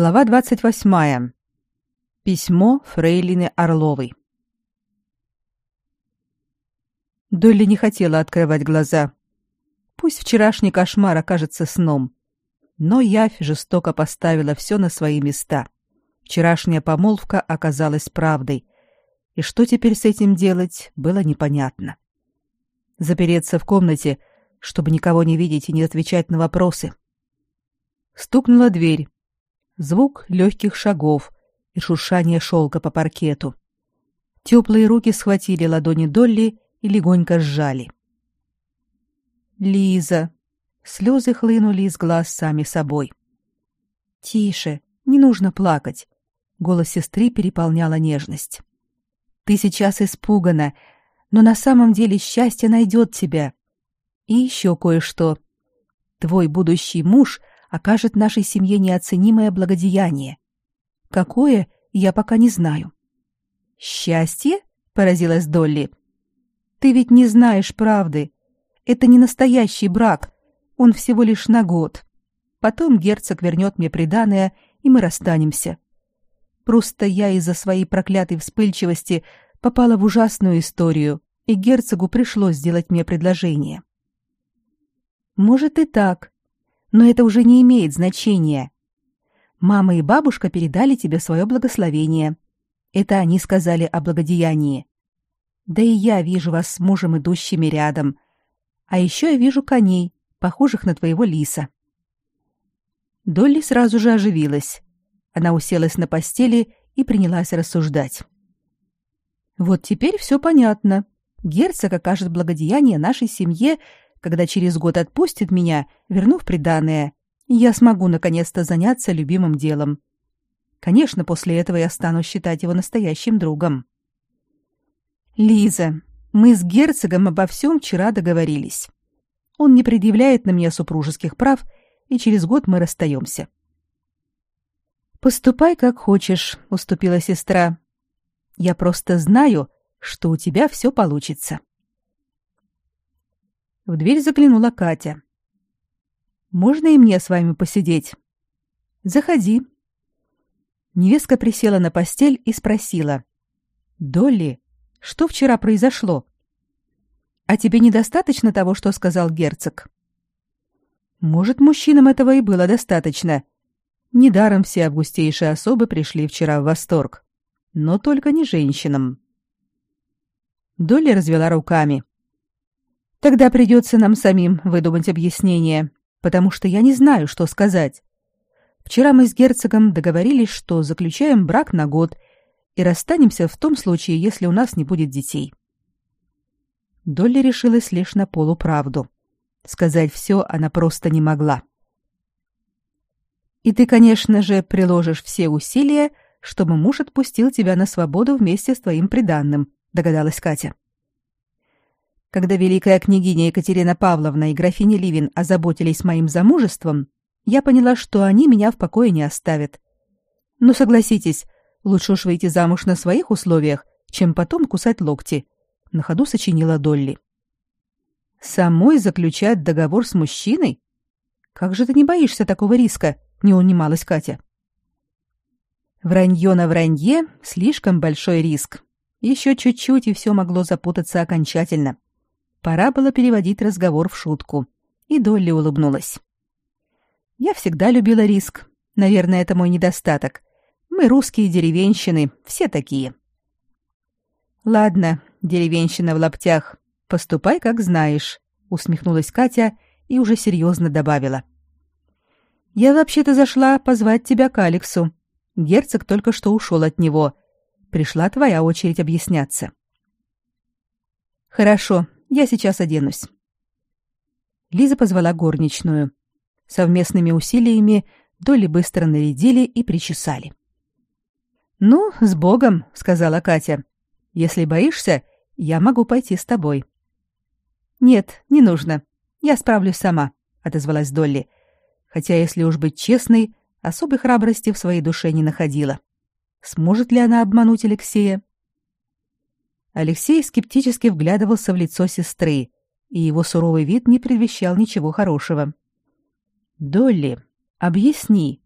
Глава 28. Письмо Фрейлины Орловой. Долли не хотела открывать глаза. Пусть вчерашний кошмар окажется сном. Но явь жестоко поставила все на свои места. Вчерашняя помолвка оказалась правдой. И что теперь с этим делать, было непонятно. Запереться в комнате, чтобы никого не видеть и не отвечать на вопросы. Стукнула дверь звук легких шагов и шуршание шелка по паркету. Теплые руки схватили ладони Долли и легонько сжали. Лиза. Слезы хлынули из глаз сами собой. Тише, не нужно плакать. Голос сестры переполняла нежность. Ты сейчас испугана, но на самом деле счастье найдет тебя. И еще кое-что. Твой будущий муж окажет нашей семье неоценимое благодеяние. Какое, я пока не знаю. Счастье? поразилась Долли. Ты ведь не знаешь правды. Это не настоящий брак. Он всего лишь на год. Потом герцог вернет мне приданое, и мы расстанемся. Просто я из-за своей проклятой вспыльчивости попала в ужасную историю, и герцогу пришлось сделать мне предложение. Может и так, но это уже не имеет значения. Мама и бабушка передали тебе свое благословение. Это они сказали о благодеянии. Да и я вижу вас с мужем идущими рядом. А еще я вижу коней, похожих на твоего лиса. Долли сразу же оживилась. Она уселась на постели и принялась рассуждать. Вот теперь все понятно. Герцог окажет благодеяние нашей семье когда через год отпустит меня, вернув приданое, я смогу наконец-то заняться любимым делом. Конечно, после этого я стану считать его настоящим другом. Лиза, мы с герцогом обо всем вчера договорились. Он не предъявляет на меня супружеских прав, и через год мы расстаемся. Поступай как хочешь, уступила сестра. Я просто знаю, что у тебя все получится. В дверь заглянула Катя. Можно и мне с вами посидеть? Заходи. Невестка присела на постель и спросила: "Долли, что вчера произошло? А тебе недостаточно того, что сказал герцог?" Может, мужчинам этого и было достаточно. Недаром все августейшие особы пришли вчера в восторг, но только не женщинам. Долли развела руками. Тогда придется нам самим выдумать объяснение, потому что я не знаю, что сказать. Вчера мы с герцогом договорились, что заключаем брак на год и расстанемся в том случае, если у нас не будет детей. Долли решилась лишь на полуправду. Сказать все она просто не могла. И ты, конечно же, приложишь все усилия, чтобы муж отпустил тебя на свободу вместе с твоим приданным, догадалась Катя. Когда великая княгиня Екатерина Павловна и графиня Ливин озаботились моим замужеством, я поняла, что они меня в покое не оставят. Но согласитесь, лучше уж выйти замуж на своих условиях, чем потом кусать локти, на ходу сочинила Долли. Самой заключать договор с мужчиной? Как же ты не боишься такого риска? не унималась Катя. Вранье на вранье слишком большой риск. Еще чуть-чуть и все могло запутаться окончательно. Пора было переводить разговор в шутку. И Долли улыбнулась. Я всегда любила риск. Наверное, это мой недостаток. Мы русские деревенщины, все такие. Ладно, деревенщина в лаптях. Поступай, как знаешь, усмехнулась Катя и уже серьезно добавила. Я вообще-то зашла позвать тебя к Алексу. Герцог только что ушел от него. Пришла твоя очередь объясняться. Хорошо, я сейчас оденусь. Лиза позвала горничную. Совместными усилиями Доли быстро нарядили и причесали. Ну, с Богом, сказала Катя. Если боишься, я могу пойти с тобой. Нет, не нужно. Я справлюсь сама, отозвалась Долли. Хотя, если уж быть честной, особой храбрости в своей душе не находила. Сможет ли она обмануть Алексея? Алексей скептически вглядывался в лицо сестры, и его суровый вид не предвещал ничего хорошего. «Долли, объясни,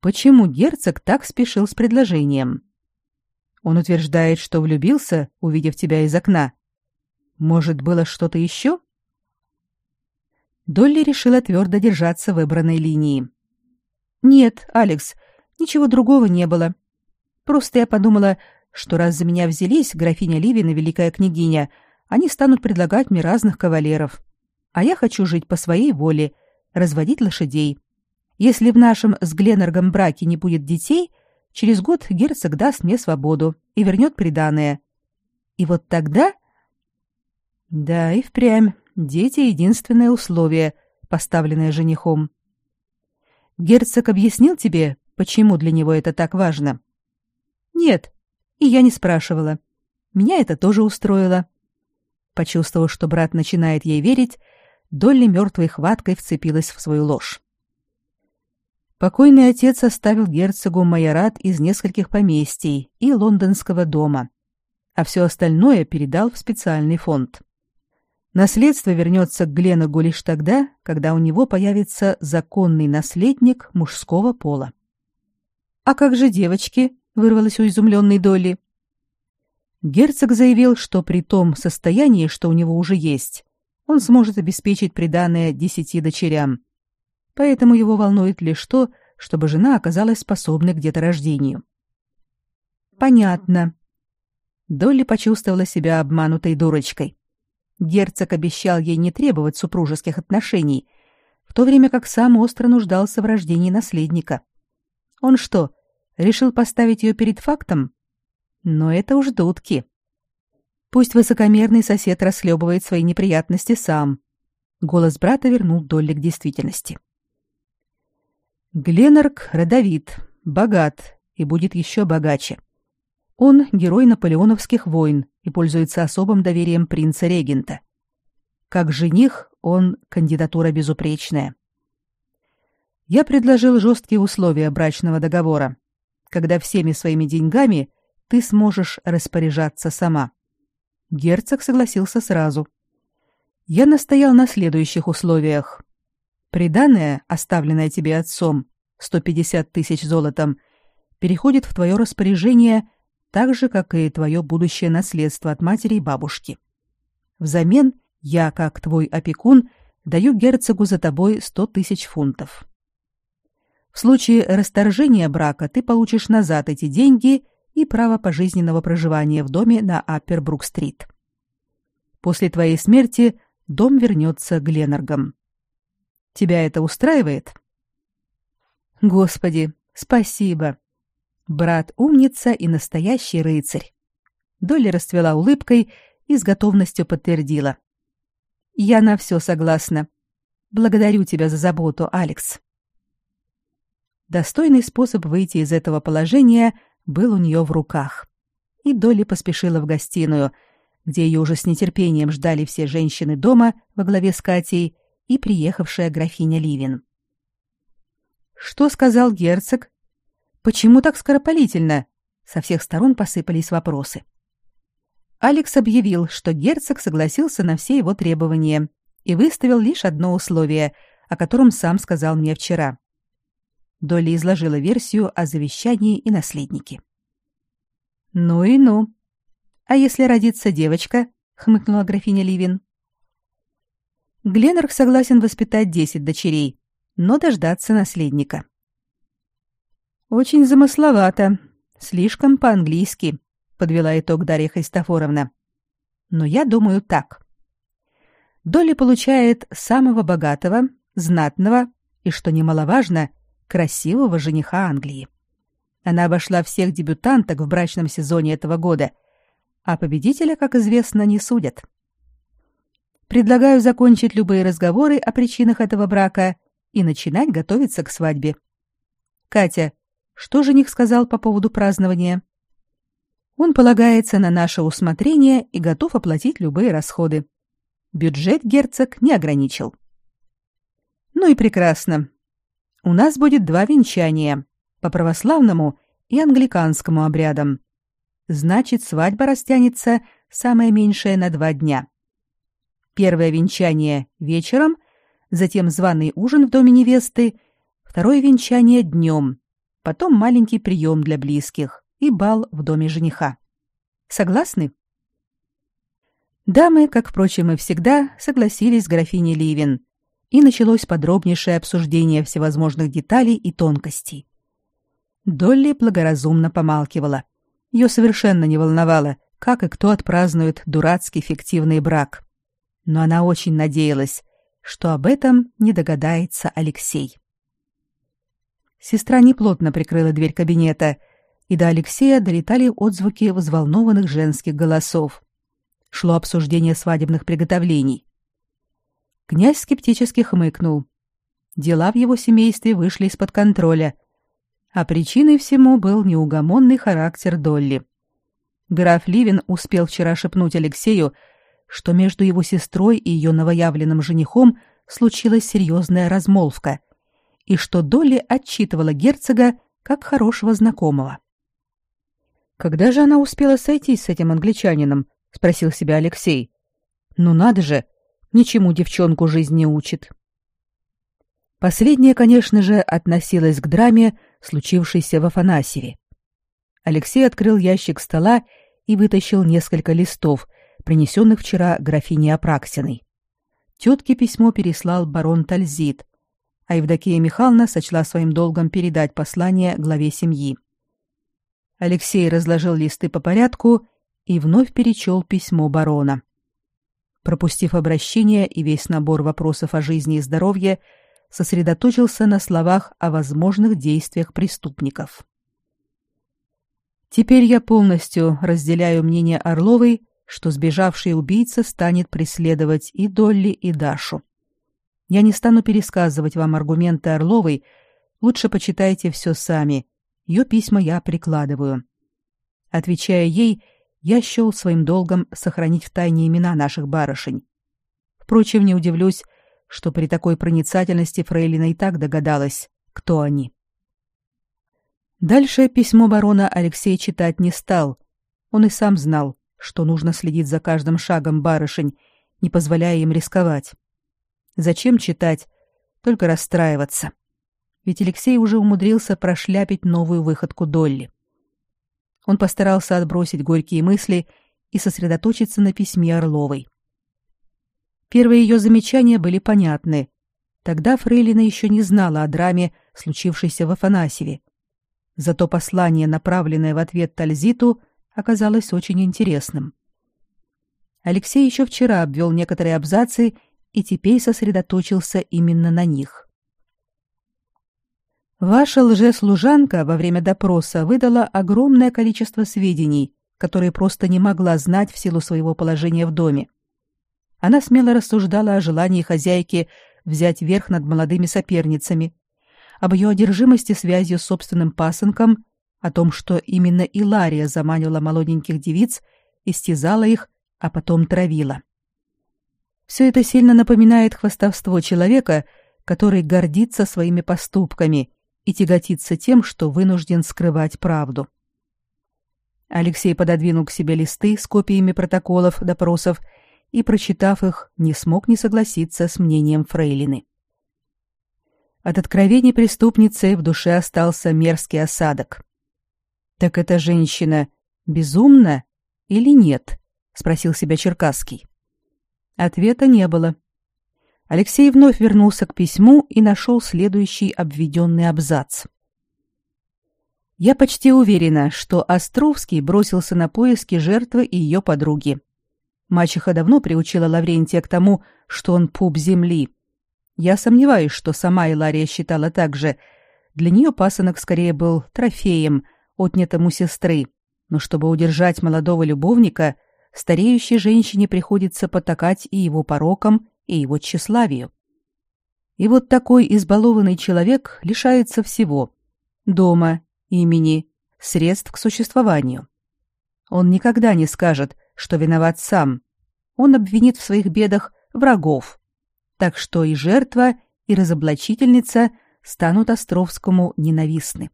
почему герцог так спешил с предложением. Он утверждает, что влюбился, увидев тебя из окна. Может, было что-то еще? Долли решила твердо держаться выбранной линии. Нет, Алекс, ничего другого не было. Просто я подумала, что раз за меня взялись графиня Ливин и великая княгиня, они станут предлагать мне разных кавалеров. А я хочу жить по своей воле, разводить лошадей. Если в нашем с Гленнергом браке не будет детей, через год герцог даст мне свободу и вернет приданое. И вот тогда... Да, и впрямь, дети — единственное условие, поставленное женихом. Герцог объяснил тебе, почему для него это так важно? Нет, и я не спрашивала. Меня это тоже устроило. Почувствовав, что брат начинает ей верить, Долли мертвой хваткой вцепилась в свою ложь. Покойный отец оставил герцогу майорат из нескольких поместий и лондонского дома, а все остальное передал в специальный фонд. Наследство вернется к Гленогу лишь тогда, когда у него появится законный наследник мужского пола. «А как же девочки?» Вырвалось у изумленной Долли. Герцог заявил, что при том состоянии, что у него уже есть, он сможет обеспечить приданое десяти дочерям. Поэтому его волнует лишь то, чтобы жена оказалась способной к деторождению. Понятно. Долли почувствовала себя обманутой дурочкой. Герцог обещал ей не требовать супружеских отношений, в то время как сам остро нуждался в рождении наследника. Он что, Решил поставить ее перед фактом? Но это уж дудки. Пусть высокомерный сосед расхлебывает свои неприятности сам. Голос брата вернул Долли к действительности. Гленарк родовит, богат и будет еще богаче. Он герой наполеоновских войн и пользуется особым доверием принца-регента. Как жених он кандидатура безупречная. Я предложил жесткие условия брачного договора, когда всеми своими деньгами ты сможешь распоряжаться сама. Герцог согласился сразу. Я настоял на следующих условиях. Приданное, оставленное тебе отцом, 150 тысяч золотом, переходит в твое распоряжение так же, как и твое будущее наследство от матери и бабушки. Взамен я, как твой опекун, даю герцогу за тобой 100 тысяч фунтов. В случае расторжения брака ты получишь назад эти деньги и право пожизненного проживания в доме на Аппербрук-стрит. После твоей смерти дом вернется Гленнергам. Тебя это устраивает? Господи, спасибо. Брат умница и настоящий рыцарь. Долли расцвела улыбкой и с готовностью подтвердила. Я на все согласна. Благодарю тебя за заботу, Алекс. Достойный способ выйти из этого положения был у нее в руках. И Долли поспешила в гостиную, где ее уже с нетерпением ждали все женщины дома во главе с Катей и приехавшая графиня Ливин. Что сказал герцог? Почему так скоропалительно? Со всех сторон посыпались вопросы. Алекс объявил, что герцог согласился на все его требования и выставил лишь одно условие, о котором сам сказал мне вчера. Долли изложила версию о завещании и наследнике. «Ну и ну. А если родится девочка?» — хмыкнула графиня Ливин. Гленнерк согласен воспитать десять дочерей, но дождаться наследника. «Очень замысловато, слишком по-английски», — подвела итог Дарья Христофоровна. «Но я думаю так. Долли получает самого богатого, знатного и, что немаловажно, красивого жениха Англии. Она обошла всех дебютанток в брачном сезоне этого года, а победителя, как известно, не судят. Предлагаю закончить любые разговоры о причинах этого брака и начинать готовиться к свадьбе. Катя, что жених сказал по поводу празднования? Он полагается на наше усмотрение и готов оплатить любые расходы. Бюджет герцог не ограничил. Ну и прекрасно. У нас будет два венчания по православному и англиканскому обрядам. Значит, свадьба растянется самое меньшее на два дня. Первое венчание вечером, затем званый ужин в доме невесты, второе венчание днем, потом маленький прием для близких и бал в доме жениха. Согласны? Дамы, как, впрочем, и всегда, согласились с графиней Ливин, и началось подробнейшее обсуждение всевозможных деталей и тонкостей. Долли благоразумно помалкивала. Ее совершенно не волновало, как и кто отпразднует дурацкий фиктивный брак. Но она очень надеялась, что об этом не догадается Алексей. Сестра неплотно прикрыла дверь кабинета, и до Алексея долетали отзвуки взволнованных женских голосов. Шло обсуждение свадебных приготовлений. Князь скептически хмыкнул. Дела в его семействе вышли из-под контроля, а причиной всему был неугомонный характер Долли. Граф Ливин успел вчера шепнуть Алексею, что между его сестрой и ее новоявленным женихом случилась серьезная размолвка, и что Долли отчитывала герцога как хорошего знакомого. Когда же она успела сойтись с этим англичанином? спросил себя Алексей. Ну надо же, ничему девчонку жизнь не учит. Последнее, конечно же, относилось к драме, случившейся в Афанасьеве. Алексей открыл ящик стола и вытащил несколько листов, принесенных вчера графиней Апраксиной. Тетке письмо переслал барон Тальзит, а Евдокия Михайловна сочла своим долгом передать послание главе семьи. Алексей разложил листы по порядку и вновь перечел письмо барона. Пропустив обращение и весь набор вопросов о жизни и здоровье, сосредоточился на словах о возможных действиях преступников. Теперь я полностью разделяю мнение Орловой, что сбежавший убийца станет преследовать и Долли, и Дашу. Я не стану пересказывать вам аргументы Орловой, лучше почитайте все сами. Ее письма я прикладываю. Отвечая ей, я счел своим долгом сохранить в тайне имена наших барышень. Впрочем, не удивлюсь, что при такой проницательности Фрейлина и так догадалась, кто они. Дальше письмо барона Алексей читать не стал. Он и сам знал, что нужно следить за каждым шагом барышень, не позволяя им рисковать. Зачем читать? Только расстраиваться. Ведь Алексей уже умудрился прошляпить новую выходку Долли. Он постарался отбросить горькие мысли и сосредоточиться на письме Орловой. Первые ее замечания были понятны. Тогда Фрейлина еще не знала о драме, случившейся в Афанасьеве. Зато послание, направленное в ответ Тальзиту, оказалось очень интересным. Алексей еще вчера обвел некоторые абзацы и теперь сосредоточился именно на них. Ваша лжеслужанка во время допроса выдала огромное количество сведений, которые просто не могла знать в силу своего положения в доме. Она смело рассуждала о желании хозяйки взять верх над молодыми соперницами, об ее одержимости связью с собственным пасынком, о том, что именно Илария заманила молоденьких девиц, истязала их, а потом травила. Все это сильно напоминает хвастовство человека, который гордится своими поступками и тяготится тем, что вынужден скрывать правду. Алексей пододвинул к себе листы с копиями протоколов допросов и, прочитав их, не смог не согласиться с мнением Фрейлины. От откровений преступницы в душе остался мерзкий осадок. Так эта женщина безумна или нет? спросил себя Черкасский. Ответа не было. Алексей вновь вернулся к письму и нашел следующий обведенный абзац. Я почти уверена, что Островский бросился на поиски жертвы и ее подруги. Мачеха давно приучила Лаврентия к тому, что он пуп земли. Я сомневаюсь, что сама Илария считала так же. Для нее пасынок скорее был трофеем, отнятым у сестры. Но чтобы удержать молодого любовника, стареющей женщине приходится потакать и его порокам, и его тщеславию. И вот такой избалованный человек лишается всего – дома, имени, средств к существованию. Он никогда не скажет, что виноват сам. Он обвинит в своих бедах врагов. Так что и жертва, и разоблачительница станут Островскому ненавистны.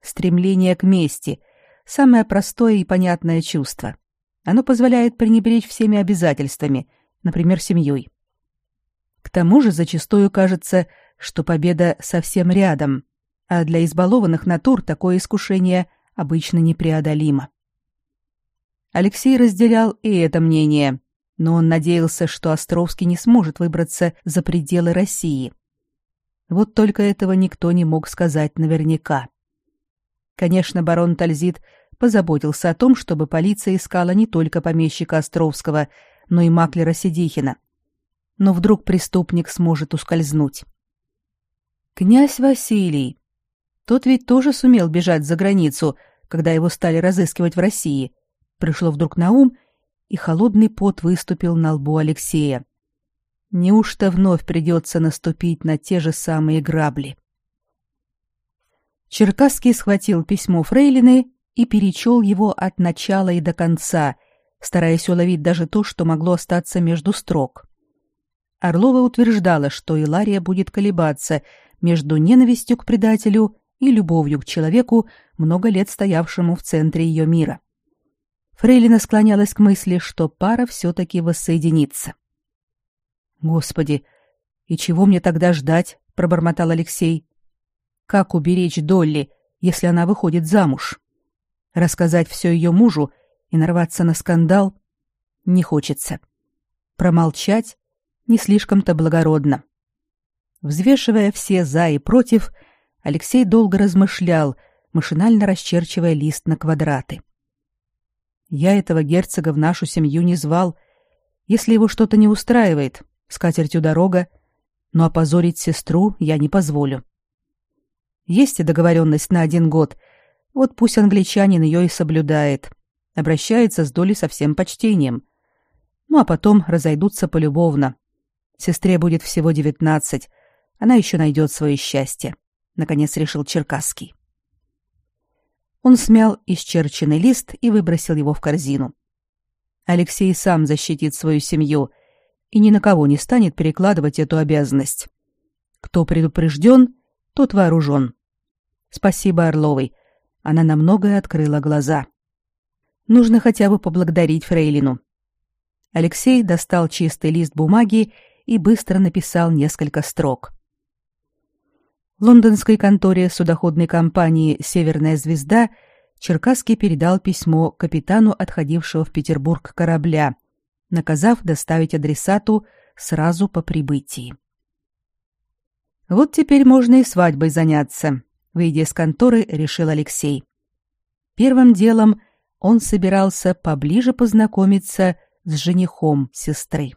Стремление к мести – самое простое и понятное чувство – оно позволяет пренебречь всеми обязательствами, например, семьей. К тому же зачастую кажется, что победа совсем рядом, а для избалованных натур такое искушение обычно непреодолимо. Алексей разделял и это мнение, но он надеялся, что Островский не сможет выбраться за пределы России. Вот только этого никто не мог сказать наверняка. Конечно, барон Тальзит позаботился о том, чтобы полиция искала не только помещика Островского, но и маклера Сидихина. Но вдруг преступник сможет ускользнуть. Князь Василий. Тот ведь тоже сумел бежать за границу, когда его стали разыскивать в России. Пришло вдруг на ум, и холодный пот выступил на лбу Алексея. Неужто вновь придется наступить на те же самые грабли? Черкасский схватил письмо Фрейлины и перечел его от начала и до конца, стараясь уловить даже то, что могло остаться между строк. Орлова утверждала, что Илария будет колебаться между ненавистью к предателю и любовью к человеку, много лет стоявшему в центре ее мира. Фрейлина склонялась к мысли, что пара все-таки воссоединится. «Господи, и чего мне тогда ждать?» — пробормотал Алексей. «Как уберечь Долли, если она выходит замуж?» Рассказать все ее мужу и нарваться на скандал не хочется. Промолчать не слишком-то благородно. Взвешивая все «за» и «против», Алексей долго размышлял, машинально расчерчивая лист на квадраты. «Я этого герцога в нашу семью не звал. Если его что-то не устраивает, с катертью дорога, но опозорить сестру я не позволю. Есть и договоренность на один год — вот пусть англичанин ее и соблюдает, обращается с долей со всем почтением. Ну а потом разойдутся полюбовно. Сестре будет всего девятнадцать, она еще найдет свое счастье, наконец решил Черкасский. Он смял исчерченный лист и выбросил его в корзину. Алексей сам защитит свою семью и ни на кого не станет перекладывать эту обязанность. Кто предупрежден, тот вооружен. Спасибо Орловой. Она на многое открыла глаза. Нужно хотя бы поблагодарить Фрейлину. Алексей достал чистый лист бумаги и быстро написал несколько строк. Лондонской конторе судоходной компании «Северная звезда» Черкасский передал письмо капитану отходившего в Петербург корабля, наказав доставить адресату сразу по прибытии. Вот теперь можно и свадьбой заняться, выйдя из конторы, решил Алексей. Первым делом он собирался поближе познакомиться с женихом сестры.